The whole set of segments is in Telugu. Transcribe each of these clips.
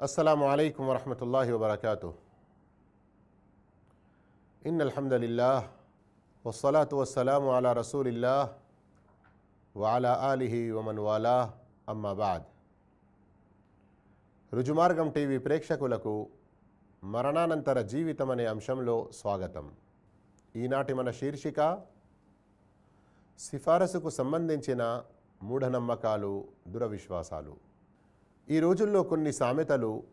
السلام عليكم ورحمة الله وبركاته إن الحمد لله والصلاة والسلام على رسول الله وعلى آله ومن والاه أما بعد రుజుమార్గం టీవీ ప్రేక్షకులకు మరణానంతర జీవితం అనే అంశంలో స్వాగతం ఈనాటి మన శీర్షిక సిఫారసుకు సంబంధించిన మూఢనమ్మకాలు దురవిశ్వాసాలు ఈ రోజుల్లో కొన్ని సామెతలు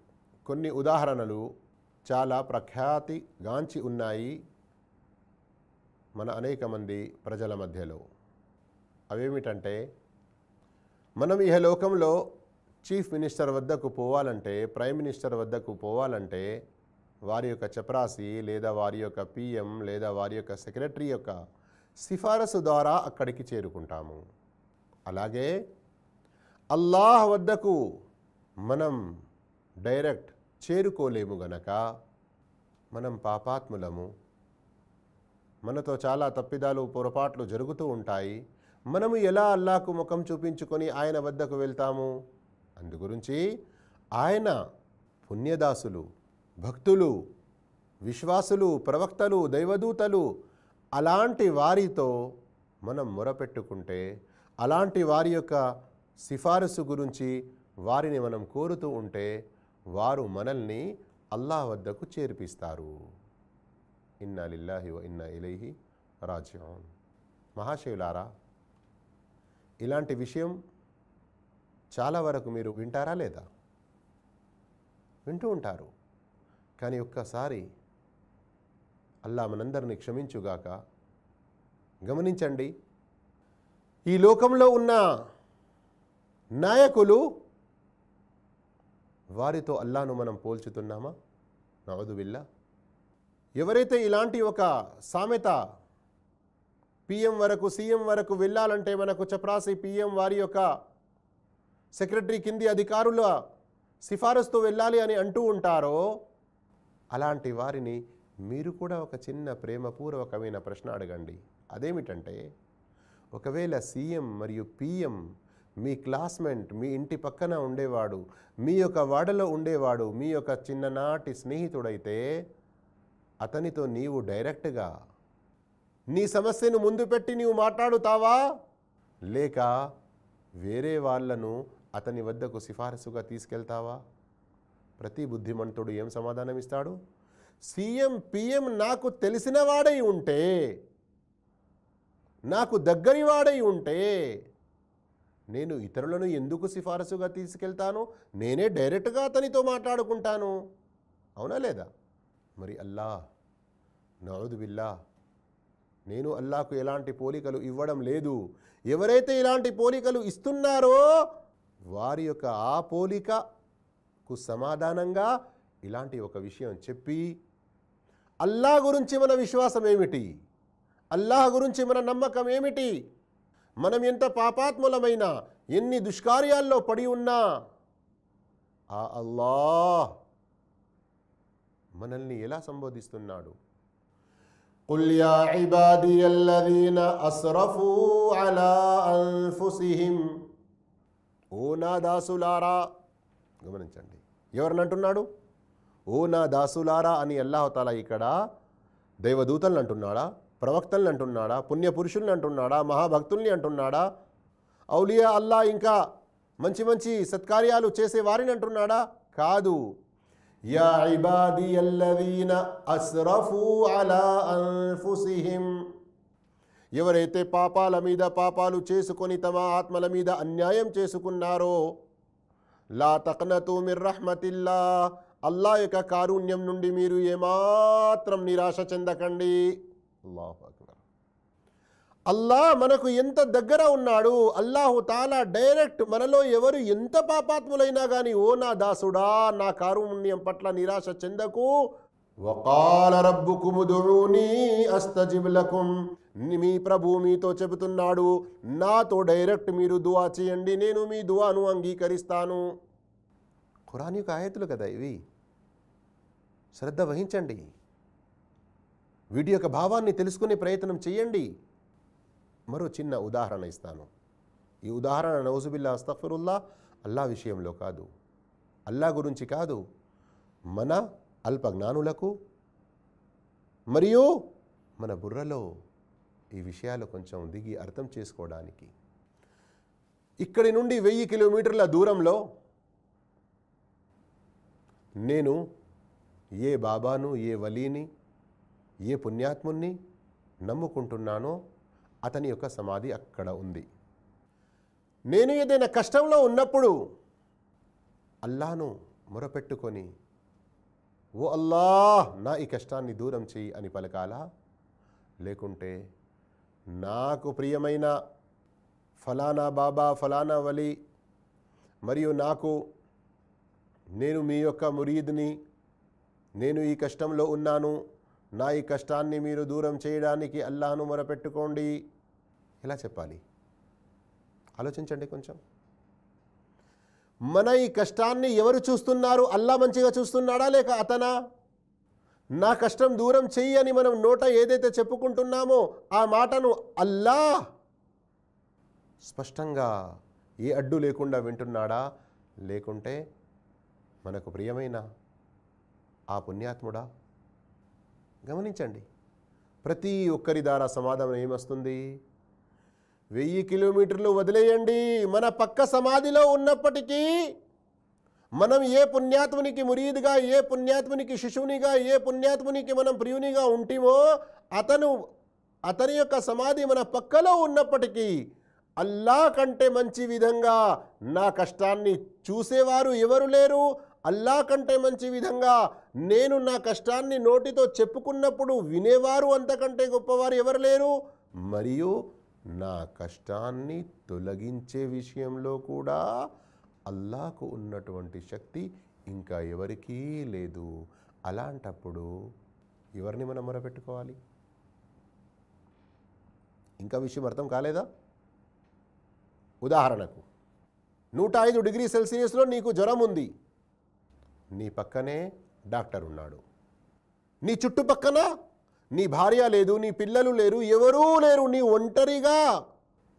కొన్ని ఉదాహరణలు చాలా ప్రఖ్యాతిగాంచి ఉన్నాయి మన అనేక మంది ప్రజల మధ్యలో. అవేమిటంటే మనం ఇహలోకంలో చీఫ్ మినిస్టర్ వద్దకు పోవాలంటే ప్రైమ్ మినిస్టర్ వద్దకు పోవాలంటే వారి యొక్క చపరాసి లేదా వారి యొక్క పిఎం లేదా వారి యొక్క సెక్రటరీ యొక్క సిఫారసు ద్వారా అక్కడికి చేరుకుంటాము. అలాగే అల్లాహ్ వద్దకు మనం డైరెక్ట్ చేరుకోలేము గనక మనం పాపాత్ములము. మనతో చాలా తప్పిదాలు పొరపాట్లు జరుగుతూ ఉంటాయి. మనము ఎలా అల్లాకు ముఖం చూపించుకొని ఆయన వద్దకు వెళ్తాము? అందుగురించి ఆయన పుణ్యదాసులు భక్తులు విశ్వాసులు ప్రవక్తలు దైవదూతలు అలాంటి వారితో మనం మొరపెట్టుకుంటే అలాంటి వారి యొక్క సిఫారసు గురించి వారిని మనం కోరుతూ ఉంటే వారు మనల్ని అల్లాహ్ వద్దకు చేర్పిస్తారు. ఇన్నా లిల్లాహి వ ఇన్నా ఇలైహి రాజ్యం మహాశివులారా ఇలాంటి విషయం చాలా వరకు మీరు వింటారా లేదా? వింటూ ఉంటారు. కానీ ఒక్కసారి అల్లా మనందరిని క్షమించుగాక గమనించండి. ఈ లోకంలో ఉన్న నాయకులు వారితో అల్లాను మనం పోల్చుతున్నామా? నవదువిల్లా ఎవరైతే ఇలాంటి ఒక సామెత పిఎం వరకు సీఎం వరకు వెళ్ళాలంటే మనకు చపరాసి పిఎం వారి యొక్క సెక్రటరీ కింది అధికారుల సిఫారసుతో వెళ్ళాలి అని అంటూ ఉంటారో అలాంటి వారిని మీరు కూడా ఒక చిన్న ప్రేమపూర్వకమైన ప్రశ్న అడగండి. అదేమిటంటే ఒకవేళ సీఎం మరియు పిఎం మీ క్లాస్మేట్ మీ ఇంటి పక్కన ఉండేవాడు మీ యొక్క వాడలో ఉండేవాడు మీ యొక్క చిన్ననాటి స్నేహితుడైతే అతనితో నీవు డైరెక్ట్గా నీ సమస్యను ముందు పెట్టి నీవు మాట్లాడుతావా? లేక వేరే వాళ్ళను అతని వద్దకు సిఫారసుగా తీసుకెళ్తావా? ప్రతి బుద్ధిమంతుడు ఏం సమాధానం ఇస్తాడు? సీఎం పిఎం నాకు తెలిసిన వాడై ఉంటే నాకు దగ్గరి వాడై ఉంటే నేను ఇతరులను ఎందుకు సిఫారసుగా తీసుకెళ్తాను? నేనే డైరెక్ట్గా అతనితో మాట్లాడుకుంటాను. అవునా లేదా? మరి అల్లా నౌదు బిల్లా నేను అల్లాకు ఎలాంటి పోలికలు ఇవ్వడం లేదు. ఎవరైతే ఇలాంటి పోలికలు ఇస్తున్నారో వారి యొక్క ఆ పోలికకు సమాధానంగా ఇలాంటి ఒక విషయం చెప్పి అల్లా గురించి మన విశ్వాసం ఏమిటి అల్లాహ్ గురించి మన నమ్మకం ఏమిటి మనం ఎంత పాపాత్ములమైనా ఎన్ని దుష్కార్యాల్లో పడి ఉన్నా ఆ అల్లాహ్ మనల్ని ఎలా సంబోధిస్తున్నాడు قل يا عبادي الذين أسرفوا على أنفسهم ఓ నా దాసులారా గమనించండి ఎవరిని అంటున్నాడు ఓ నా దాసులారా అని అల్లాహతాల ఇక్కడ దైవదూతల్ని అంటున్నాడా ప్రవక్తల్ని అంటున్నాడా? పుణ్యపురుషుల్ని అంటున్నాడా? మహాభక్తుల్ని అంటున్నాడా? ఔలియా అల్లా ఇంకా మంచి మంచి సత్కార్యాలు చేసే వారిని అంటున్నాడా? కాదు. యా ఇబాది అల్లదీన అలా అన్ఫుసిహిం. ఎవరైతే పాపాల మీద పాపాలు చేసుకొని తమ ఆత్మల మీద అన్యాయం చేసుకున్నారో లా తక్నతు మిర్ రహ్మతిల్లా అల్లా యొక్క కారుణ్యం నుండి మీరు ఏమాత్రం నిరాశ చెందకండి. అల్లాహు అక్బర్. అల్లా మనకు ఎంత దగ్గర ఉన్నాడు అల్లాహు తాలా డైరెక్ట్ మనలో ఎవరు ఎంత పాపాత్ములైనా కానీ ఓ నా దాసుడా నా కారుణ్యం పట్ల నిరాశ చెందకు. వకాల రబ్బుకుముదుని అస్తజిబ్ మీ ప్రభు మీతో చెబుతున్నాడు నాతో డైరెక్ట్ మీరు దువా చేయండి నేను మీ దువాను అంగీకరిస్తాను. ఖురాన్ యొక్క ఆయతులు కదా ఇవి. శ్రద్ధ వహించండి. వీటి యొక్క భావాన్ని తెలుసుకునే ప్రయత్నం చేయండి. మరో చిన్న ఉదాహరణ ఇస్తాను. ఈ ఉదాహరణ నౌజుబిల్లా అస్తఫరుల్లా అల్లా విషయంలో కాదు. అల్లా గురించి కాదు. మన అల్ప జ్ఞానులకు మరియు మన బుర్రలో ఈ విషయాలు కొంచెం దిగి అర్థం చేసుకోవడానికి. ఇక్కడి నుండి వెయ్యి కిలోమీటర్ల దూరంలో నేను ఏ బాబాను ఏ వలీని ఏ పుణ్యాత్ముణ్ణి నమ్ముకుంటున్నానో అతని యొక్క సమాధి అక్కడ ఉంది. నేను ఏదైనా కష్టంలో ఉన్నప్పుడు అల్లాను మొరపెట్టుకొని ఓ అల్లా నా ఈ కష్టాన్ని దూరం చెయ్యి అని పలకాలా. లేకుంటే నాకు ప్రియమైన ఫలానా బాబా ఫలానా వలి మరియు నాకు నేను మీ యొక్క మురీద్ని నేను ఈ కష్టంలో ఉన్నాను నా ఈ కష్టాన్ని మీరు దూరం చేయడానికి అల్లాహను మొరపెట్టుకోండి. ఎలా చెప్పాలి? ఆలోచించండి కొంచెం. మన ఈ కష్టాన్ని ఎవరు చూస్తున్నారు? అల్లా మంచిగా చూస్తున్నాడా లేక అతనా? నా కష్టం దూరం చెయ్యి అని మనం నోట ఏదైతే చెప్పుకుంటున్నామో ఆ మాటను అల్లా స్పష్టంగా ఏ అడ్డు లేకుండా వింటున్నాడా? లేకుంటే మనకు ప్రియమైన ఆ పుణ్యాత్ముడా? గమనించండి. ప్రతి ఒక్కరి ద్వారా సమాధానం ఏమొస్తుంది? వెయ్యి కిలోమీటర్లు వదిలేయండి. మన పక్క సమాధిలో ఉన్నప్పటికీ మనం ఏ పుణ్యాత్మునికి మురీదుగా ఏ పుణ్యాత్మునికి శిశువునిగా ఏ పుణ్యాత్మునికి మనం ప్రియునిగా ఉంటిమో అతను అతని యొక్క సమాధి మన పక్కలో ఉన్నప్పటికీ అల్లా కంటే మంచి విధంగా నా కష్టాన్ని చూసేవారు ఎవరు లేరు? అల్లా కంటే మంచి విధంగా నేను నా కష్టాన్ని నోటితో చెప్పుకున్నప్పుడు వినేవారు అంతకంటే గొప్పవారు ఎవరు లేరు? మరియు నా కష్టాన్ని తొలగించే విషయంలో కూడా అల్లాకు ఉన్నటువంటి శక్తి ఇంకా ఎవరికీ లేదు. అలాంటప్పుడు ఎవరిని మనం మొరపెట్టుకోవాలి? ఇంకా విషయం అర్థం కాలేదా? ఉదాహరణకు నూట ఐదు డిగ్రీ సెల్సియస్లో నీకు జ్వరం ఉంది. నీ పక్కనే డాక్టర్ ఉన్నాడు. నీ చుట్టుపక్కన నీ భార్య లేదు నీ పిల్లలు లేరు ఎవరూ లేరు నీ ఒంటరిగా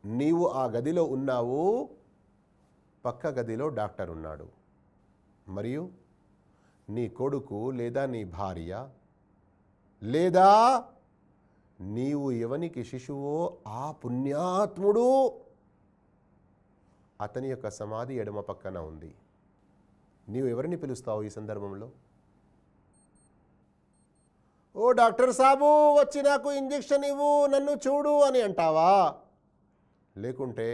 నీవు ఆ గదిలో ఉన్నావు. పక్క గదిలో డాక్టర్ ఉన్నాడు. మరియు నీ కొడుకు లేదా నీ భార్య లేదా నీవు ఎవనికి శిశువో ఆ పుణ్యాత్ముడు. అతని యొక్క సమాధి ఎడమ పక్కన ఉంది. నీవు ఎవరిని పిలుస్తావు ఈ సందర్భంలో? ఓ డాక్టర్ సాబు వచ్చి నాకు ఇంజెక్షన్ ఇవ్వు నన్ను చూడు అని అంటావా? లేకుంటే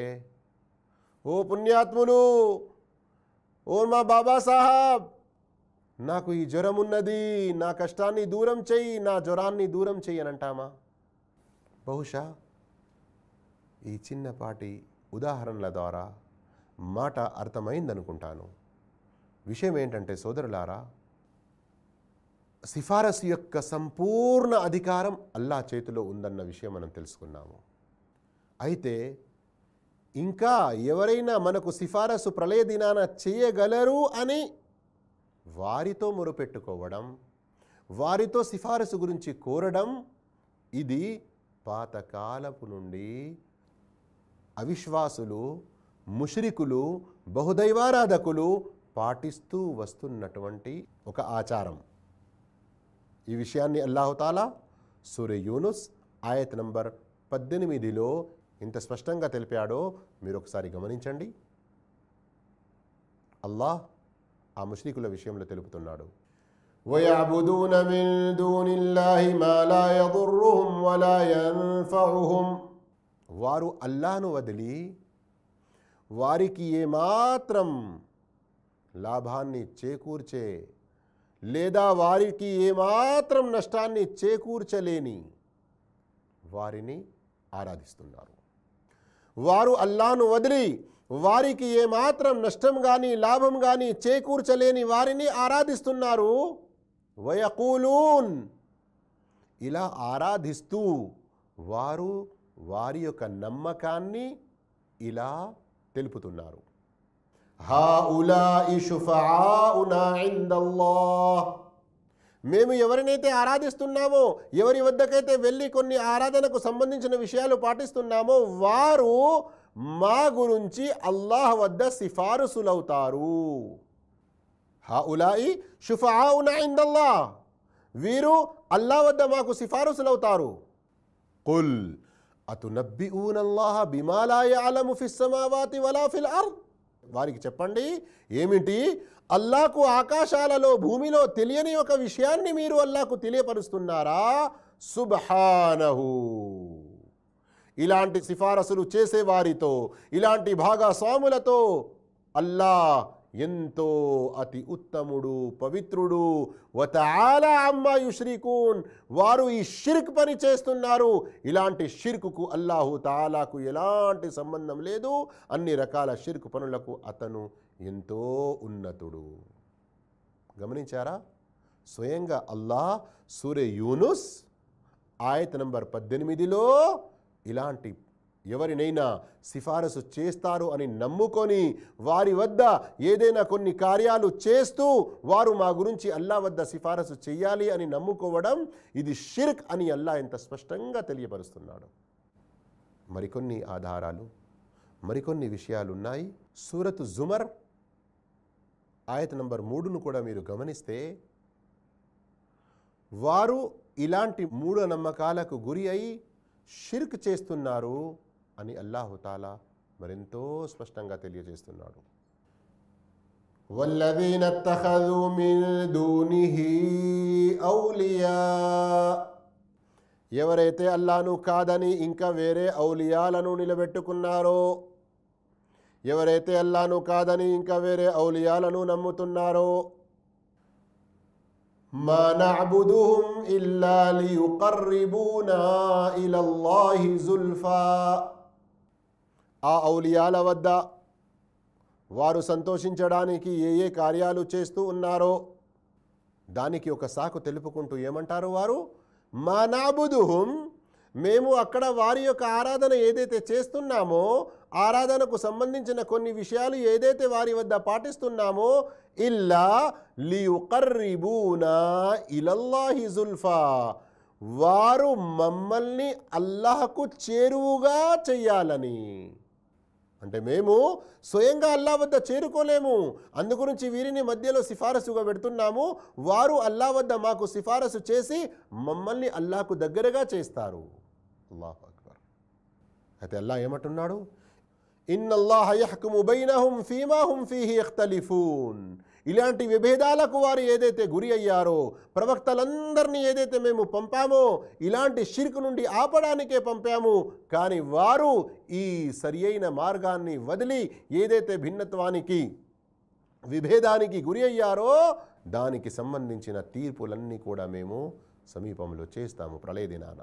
ఓ పుణ్యాత్ములు ఓ మా బాబాసాహాబ్ నాకు ఈ జ్వరం ఉన్నది నా కష్టాన్ని దూరం చెయ్యి నా జ్వరాన్ని దూరం చెయ్యి అని అంటామా? బహుశా ఈ చిన్నపాటి ఉదాహరణల ద్వారా మాట అర్థమైందనుకుంటాను. విషయం ఏంటంటే సోదరులారా సిఫారసు యొక్క సంపూర్ణ అధికారం అల్లా చేతిలో ఉందన్న విషయం మనం తెలుసుకున్నాము. అయితే ఇంకా ఎవరైనా మనకు సిఫారసు ప్రళయ దినాన చేయగలరు అని వారితో మొరుపెట్టుకోవడం వారితో సిఫారసు గురించి కోరడం ఇది పాతకాలపు నుండి అవిశ్వాసులు ముష్రికులు బహుదైవారాధకులు పాటిస్తూ వస్తున్నటువంటి ఒక ఆచారం ఈ విషయాన్ని అల్లాహుతాలా సూర్య యూనుస్ ఆయత్ నంబర్ పద్దెనిమిదిలో ఇంత స్పష్టంగా తెలిపాడో మీరు ఒకసారి గమనించండి అల్లాహ్ ఆ ముష్రికుల విషయంలో తెలుపుతున్నాడు ويعبدون من دون الله ما لا يضرهم ولا ينفعهم వారు అల్లాను వదిలి వారికి ఏమాత్రం లాభాన్ని చేకూర్చే లేదా వారికి ఏమాత్రం నష్టాన్ని చేకూర్చలేని వారిని ఆరాధిస్తున్నారు. వారు అల్లాను వదిలి వారికి ఏమాత్రం నష్టం కానీ లాభం కానీ చేకూర్చలేని వారిని ఆరాధిస్తున్నారు. వయకూలూన్. ఇలా ఆరాధిస్తూ వారు వారి యొక్క నమ్మకాన్ని ఇలా తెలుపుతున్నారు. మేము ఎవరినైతే ఆరాధిస్తున్నామో ఎవరి వద్దకైతే వెళ్ళి కొన్ని ఆరాధనకు సంబంధించిన విషయాలు పాటిస్తున్నామో వారు మా గురించి అల్లాహ్ వద్ద సిఫారసులవుతారు. హా ఉలాయి షుఫావున ఇందల్లా వీరు అల్లా వద్ద మాకు సిఫారసులవుతారు. కుల్ అతునబ్బిఊనల్లాహ బిమాలా యఅలము ఫిస్ సమావాతి వలా ఫిల్ అర్ద్. వారికి చెప్పండి ఏమిటి? అల్లాకు ఆకాశాలలో భూమిలో తెలియని ఒక విషయాన్ని మీరు అల్లాకు తెలియపరుస్తున్నారా? సుబ్హానహు. ఇలాంటి సిఫారసులు చేసేవారితో ఇలాంటి భాగస్వాములతో అల్లా ఎంతో అతి ఉత్తముడు పవిత్రుడు. వతాల అమ్మా యుష్రికూన్. వారు ఈ షిర్క్ పని చేస్తున్నారు. ఇలాంటి షిర్కుకు అల్లాహు తాలాకు ఎలాంటి సంబంధం లేదు. అన్ని రకాల షిర్క్ పనులకు అతను ఎంతో ఉన్నతుడు. గమనించారా? స్వయంగా అల్లాహ్ సూర్య యూనుస్ ఆయత నంబర్ పద్దెనిమిదిలో ఇలాంటి ఎవరినైనా సిఫారసు చేస్తారు అని నమ్ముకొని వారి వద్ద ఏదైనా కొన్ని కార్యాలు చేస్తూ వారు మా గురించి అల్లా వద్ద సిఫారసు చేయాలి అని నమ్ముకోవడం ఇది షిర్క్ అని అల్లా ఎంత స్పష్టంగా తెలియపరుస్తున్నాడు. మరికొన్ని ఆధారాలు మరికొన్ని విషయాలు ఉన్నాయి సూరతు జుమర్ ఆయత నంబర్ మూడును కూడా మీరు గమనిస్తే వారు ఇలాంటి మూఢనమ్మకాలకు గురి అయి షిర్క్ చేస్తున్నారు. అని అల్లాహుతాలా మరెంతో స్పష్టంగా తెలియజేస్తున్నాడు والذين اتخذوا من دونه أولياء ఎవరైతే అల్లాను కాదని ఇంకా వేరే ఔలియాలను నిలబెట్టుకున్నారో ఎవరైతే అల్లాను కాదని ఇంకా వేరే ఔలియాలను నమ్ముతున్నారో ما نعبدهم إلا ليقربونا إلى الله زلفى ఆ ఔలియాల వద్ద వారు సంతోషించడానికి ఏ ఏ కార్యాలు చేస్తూ ఉన్నారో దానికి ఒక సాకు తెలుపుకుంటూ ఏమంటారు వారు? మా మేము అక్కడ వారి యొక్క ఆరాధన ఏదైతే చేస్తున్నామో ఆరాధనకు సంబంధించిన కొన్ని విషయాలు ఏదైతే వారి వద్ద పాటిస్తున్నామో ఇల్లా లియుకర్రిబూనా ఇలల్లాహి జుల్ఫా. వారు మమ్మల్ని అల్లాహకు చేరువుగా చెయ్యాలని. అంటే మేము స్వయంగా అల్లా వద్ద చేరుకోలేము. అందుగురించి వీరిని మధ్యలో సిఫారసుగా పెడుతున్నాము. వారు అల్లా వద్ద మాకు సిఫారసు చేసి మమ్మల్ని అల్లాకు దగ్గరగా చేస్తారు. అల్లాహు అక్బర్. అయితే అల్లా ఏమంటున్నాడు? ఇన్నల్లాహ యహ్కుము బైనహుం ఫీమా హుం ఫీహి యఖ్తలిఫూన్ ఇలాంటి విభేదాలకు వారు ఏదైతే గురి అయ్యారో ప్రవక్తలందరినీ ఏదైతే మేము పంపామో ఇలాంటి షిర్క్ నుండి ఆపడానికే పంపాము. కానీ వారు ఈ సరి అయిన మార్గాన్ని వదిలి ఏదైతే భిన్నత్వానికి విభేదానికి గురి అయ్యారో దానికి సంబంధించిన తీర్పులన్నీ కూడా మేము సమీపంలో చేస్తాము. ప్రళయ దినాన.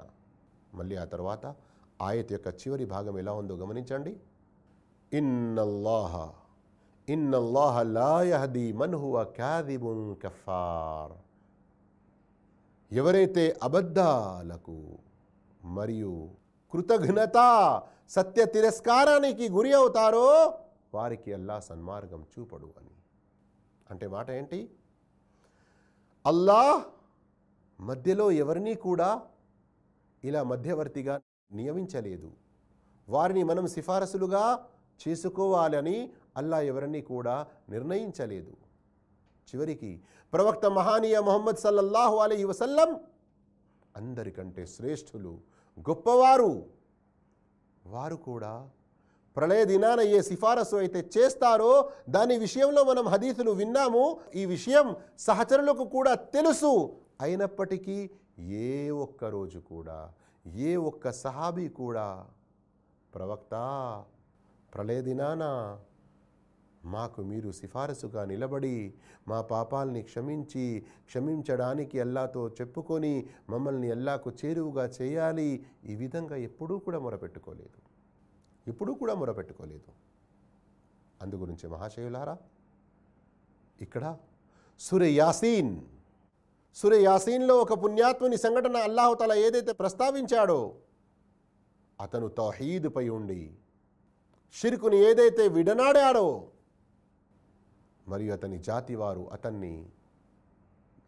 మళ్ళీ ఆ తర్వాత ఆయత యొక్క చివరి భాగం ఎలా ఉందో గమనించండి. ఇన్నల్లాహ ఇన్నల్లాహ లా మన్హువ మన్ హువ కఫార్ ఎవరైతే అబద్ధాలకు మరియు కృతఘ్నత సత్య తిరస్కారానికి గురి అవుతారో వారికి అల్లా సన్మార్గం చూపడు అని అంటే మాట ఏంటి? అల్లాహ్ మధ్యలో ఎవరినీ కూడా ఇలా మధ్యవర్తిగా నియమించలేదు. వారిని మనం సిఫారసులుగా చేసుకోవాలని అల్లా ఎవరిని కూడా నిర్ణయించలేదు. చివరికి ప్రవక్త మహానీయ మొహమ్మద్ సల్లల్లాహు అలీ వసల్లం అందరికంటే శ్రేష్ఠులు గొప్పవారు. వారు కూడా ప్రళయ దినాన ఏ సిఫారసు అయితే చేస్తారో దాని విషయంలో మనం హదీసులు విన్నాము. ఈ విషయం సహచరులకు కూడా తెలుసు. అయినప్పటికీ ఏ ఒక్క రోజు కూడా ఏ ఒక్క సహాబీ కూడా ప్రవక్త ప్రళయ దినాన మాకు మీరు సిఫారసుగా నిలబడి మా పాపాల్ని క్షమించి క్షమించడానికి అల్లాతో చెప్పుకొని మమ్మల్ని అల్లాకు చేరువుగా చేయాలి. ఈ విధంగా ఎప్పుడూ కూడా మొరపెట్టుకోలేదు. ఎప్పుడూ కూడా మొరపెట్టుకోలేదు. అందుగురించి మహాశయులారా ఇక్కడ సురే యాసీన్ సురే యాసీన్లో ఒక పుణ్యాత్ముని సంఘటన అల్లాహతల ఏదైతే ప్రస్తావించాడో అతను తౌహీదుపై ఉండి షిర్కుని ఏదైతే విడనాడాడో మరియు అతని జాతి వారు అతన్ని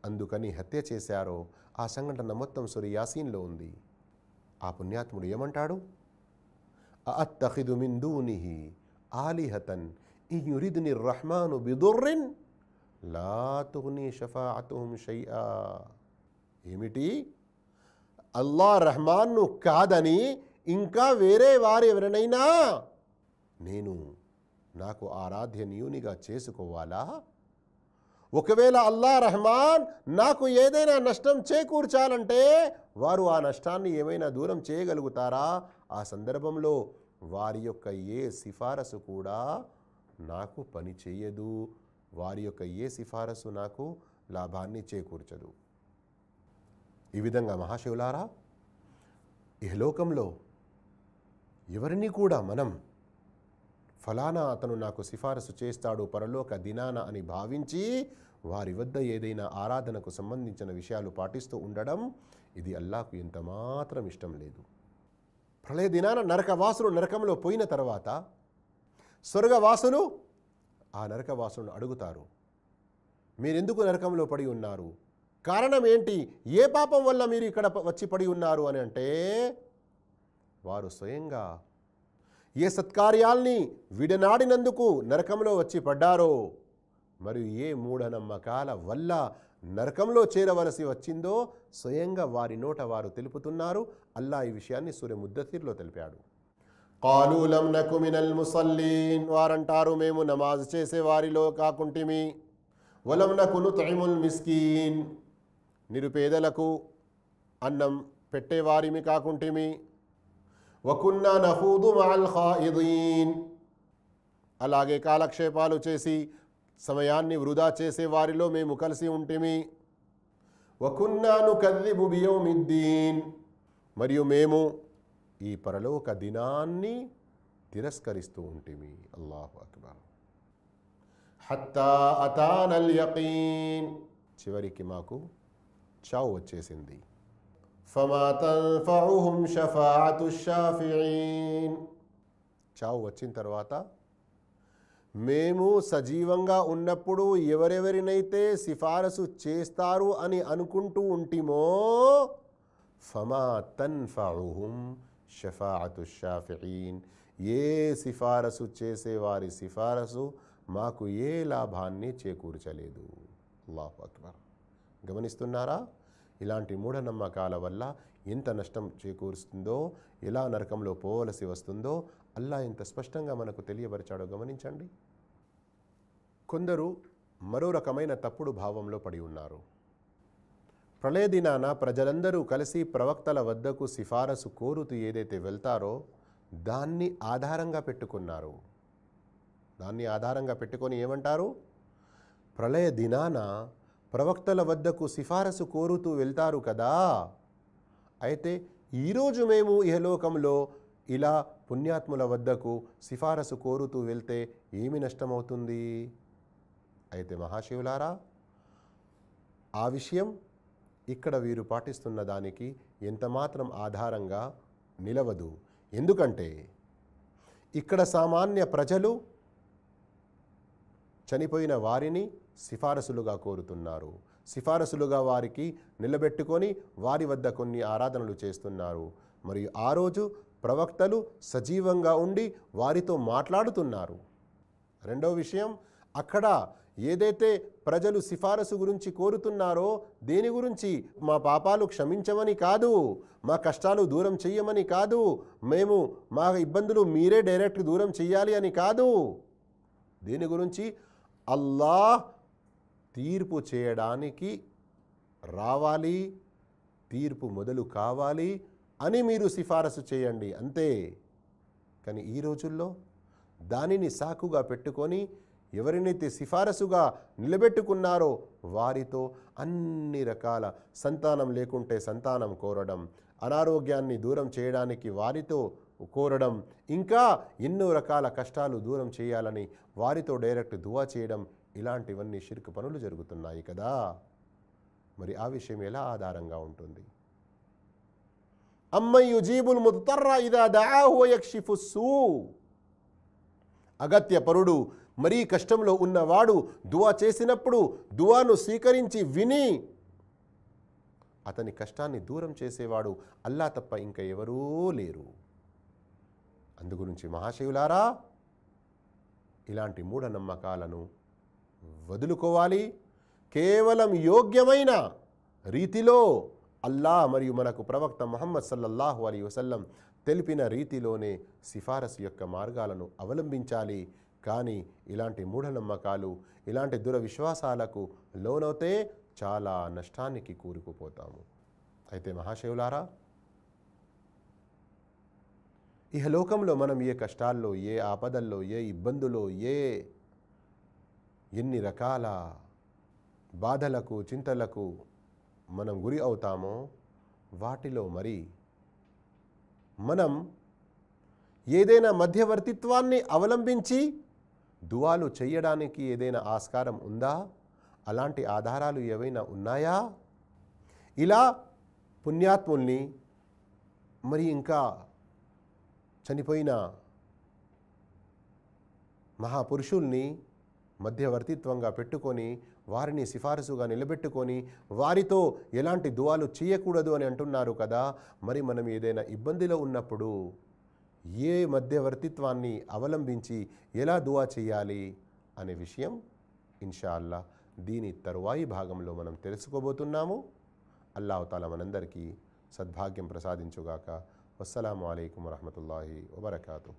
అందుకని హత్య చేశారో ఆ సంఘటన మొత్తం సురి యాసీన్లో ఉంది. ఆ పుణ్యాత్ముడు ఏమంటాడు? అత్తఖిదు మిన్ ఆలిహతన్ ఇయురిద్ని రహ్మాను బిదుర్రిన్ లా తుగ్ని షఫాఅతుహుం షైఆ ఏమిటి? అల్లా రహమాన్ను కాదని ఇంకా వేరే వారు ఎవరినైనా? నేను నాకు ఆరాధ్యనీయునిగా చేసుకోవాలా? ఒకవేళ అల్లా రహమాన్ నాకు ఏదైనా నష్టం చేకూర్చాలంటే వారు ఆ నష్టాన్ని ఏమైనా దూరం చేయగలుగుతారా? ఆ సందర్భంలో వారి యొక్క ఏ సిఫారసు కూడా నాకు పని చేయదు. వారి యొక్క ఏ సిఫారసు నాకు లాభాన్ని చేకూర్చదు. ఈ విధంగా మహాశివులారా ఇహలోకంలో ఎవరిని కూడా మనం ఫలానా అతను నాకు సిఫారసు చేస్తాడు పరలోక దినాన అని భావించి వారి వద్ద ఏదైనా ఆరాధనకు సంబంధించిన విషయాలు పాటిస్తూ ఉండడం ఇది అల్లాకు ఎంత మాత్రం ఇష్టం లేదు. ప్రళయ దినాన నరకవాసులు నరకంలో పోయిన తర్వాత స్వర్గవాసులు ఆ నరకవాసులను అడుగుతారు మీరెందుకు నరకంలో పడి ఉన్నారు? కారణం ఏంటి? ఏ పాపం వల్ల మీరు ఇక్కడ వచ్చి పడి ఉన్నారు? అని అంటే వారు స్వయంగా ఏ సత్కార్యాల్ని విడనాడినందుకు నరకంలో వచ్చి పడ్డారో? మరియు ఏ మూఢనమ్మకాల వల్ల నరకంలో చేరవలసి వచ్చిందో స్వయంగా వారి నోట వారు తెలుపుతున్నారు. అల్లా ఈ విషయాన్ని సూర్య ముద్దతిర్లో తెలిపాడు. కాలూలం నకు మినల్ ముసల్లీన్ వారంటారు మేము నమాజ్ చేసే వారిలో కాకుంటిమి. వలం నకును తైముల్ మిస్కీన్ నిరుపేదలకు అన్నం పెట్టేవారిమి కాకుంటిమి. వకున్నా నహూదు మాల్ ఖాయిదీన్. అలాగే కాలక్షేపాలు చేసి సమయాన్ని వృధా చేసే వారిలో మేము కలిసి ఉంటిమి. వకున్నాను కదిబుబియోమిద్దీన్ మరియు మేము ఈ పరలోక దినాన్ని తిరస్కరిస్తూ ఉంటిమి. అల్లాహు అక్బర్. హత్తా అతానల్ యకీన్. చివరికి మాకు చావు వచ్చేసింది. ఫమా తన్ఫఉహుం షఫాఅతు షాఫిఈన్ చావు వచ్చిన తర్వాత మేము సజీవంగా ఉన్నప్పుడు ఎవరెవరినైతే సిఫారసు చేస్తారు అని అనుకుంటూ ఉంటిమో ఫమా తన్ఫఉహుం షఫాఅతు షాఫిఈన్ ఏ సిఫారసు చేసేవారి సిఫారసు మాకు ఏ లాభాన్ని చేకూర్చలేదు. అల్లాహు అక్బర్. గమనిస్తున్నారా? ఇలాంటి మూఢనమ్మకాల వల్ల ఎంత నష్టం చేకూరుస్తుందో ఎలా నరకంలో పోవలసి వస్తుందో అల్లా ఎంత స్పష్టంగా మనకు తెలియపరిచాడో గమనించండి. కొందరు మరో రకమైన తప్పుడు భావంలో పడి ఉన్నారు. ప్రళయ దినాన ప్రజలందరూ కలిసి ప్రవక్తల వద్దకు సిఫారసు కోరుతూ ఏదైతే వెళ్తారో దాన్ని ఆధారంగా పెట్టుకున్నారు. దాన్ని ఆధారంగా పెట్టుకొని ఏమంటారు? ప్రళయ దినాన ప్రవక్తల వద్దకు సిఫారసు కోరుతూ వెళ్తారు కదా. అయితే ఈరోజు మేము ఇహలోకంలో ఇలా పుణ్యాత్ముల వద్దకు సిఫారసు కోరుతూ వెళ్తే ఏమి నష్టమవుతుంది? అయితే మహాశివులారా ఆ విషయం ఇక్కడ వీరు పాటిస్తున్న దానికి ఎంతమాత్రం ఆధారంగా నిలవదు. ఎందుకంటే ఇక్కడ సామాన్య ప్రజలు చనిపోయిన వారిని సిఫారసులుగా కోరుతున్నారు. సిఫారసులుగా వారికి నిలబెట్టుకొని వారి వద్ద కొన్ని ఆరాధనలు చేస్తున్నారు. మరియు ఆ రోజు ప్రవక్తలు సజీవంగా ఉండి వారితో మాట్లాడుతున్నారు. రెండో విషయం అక్కడ ఏదైతే ప్రజలు సిఫారసు గురించి కోరుతున్నారో దేని గురించి మా పాపాలు క్షమించమని కాదు మా కష్టాలు దూరం చెయ్యమని కాదు మేము మా ఇబ్బందులు మీరే డైరెక్ట్ దూరం చెయ్యాలి అని కాదు. దీని గురించి అల్లాహ్ తీర్పు చేయడానికి రావాలి తీర్పు మొదలు కావాలి అని మీరు సిఫారసు చేయండి అంతే. కానీ ఈ రోజుల్లో దానిని సాకుగా పెట్టుకొని ఎవరినైతే సిఫారసుగా నిలబెట్టుకున్నారో వారితో అన్ని రకాల సంతానం లేకుంటే సంతానం కోరడం అనారోగ్యాన్ని దూరం చేయడానికి వారితో కోరడం ఇంకా ఎన్నో రకాల కష్టాలు దూరం చేయాలని వారితో డైరెక్ట్ దువా చేయడం ఇలాంటివన్నీ షిర్క్ పనులు జరుగుతున్నాయి కదా. మరి ఆ విషయం ఎలా ఆధారంగా ఉంటుంది? అమ్మ యుజీబుల్ ముత్తర్ర ఇదా దాహు సూ. అగత్య పరుడు మరీ కష్టంలో ఉన్నవాడు దువా చేసినప్పుడు దువాను స్వీకరించి విని అతని కష్టాన్ని దూరం చేసేవాడు అల్లా తప్ప ఇంకా ఎవరూ లేరు. అందుగురించి మహాశివులారా ఇలాంటి మూఢనమ్మకాలను వదులుకోవాలి. కేవలం యోగ్యమైన రీతిలో అల్లా మరియు మనకు ప్రవక్త మహమ్మద్ సల్లల్లాహు అలీ వసల్లం తెలిపిన రీతిలోనే సిఫారసు యొక్క మార్గాలను అవలంబించాలి. కానీ ఇలాంటి మూఢనమ్మకాలు ఇలాంటి దురవిశ్వాసాలకు లోనవుతే చాలా నష్టానికి కూరుకుపోతాము. అయితే మహాశివులారా ఇహలోకంలో మనం ఏ కష్టాల్లో ఏ ఆపదల్లో ఏ ఇబ్బందులో ఏ ఎన్ని రకాల బాధలకు చింతలకు మనం గురి అవుతామో వాటిలో మరి మనం ఏదైనా మధ్యవర్తిత్వాన్ని అవలంబించి దువాలు చేయడానికి ఏదైనా ఆస్కారం ఉందా? అలాంటి ఆధారాలు ఏవైనా ఉన్నాయా? ఇలా పుణ్యాత్ముల్ని మరి ఇంకా చనిపోయిన మహాపురుషుల్ని మధ్యవర్తిత్వంగా పెట్టుకొని వారిని సిఫారసుగా నిలబెట్టుకొని వారితో ఎలాంటి దువాలు చేయకూడదు అని అంటున్నారు కదా. మరి మనం ఏదైనా ఇబ్బందిలో ఉన్నప్పుడు ఏ మధ్యవర్తిత్వాన్ని అవలంబించి ఎలా దువా చేయాలి అనే విషయం ఇన్షాల్లా దీని తరువాయి భాగంలో మనం తెలుసుకోబోతున్నాము. అల్లాహతాల మనందరికీ సద్భాగ్యం ప్రసాదించుగాక. అస్సలం అయికం వరహమతుల్లాహి వబర్కాతు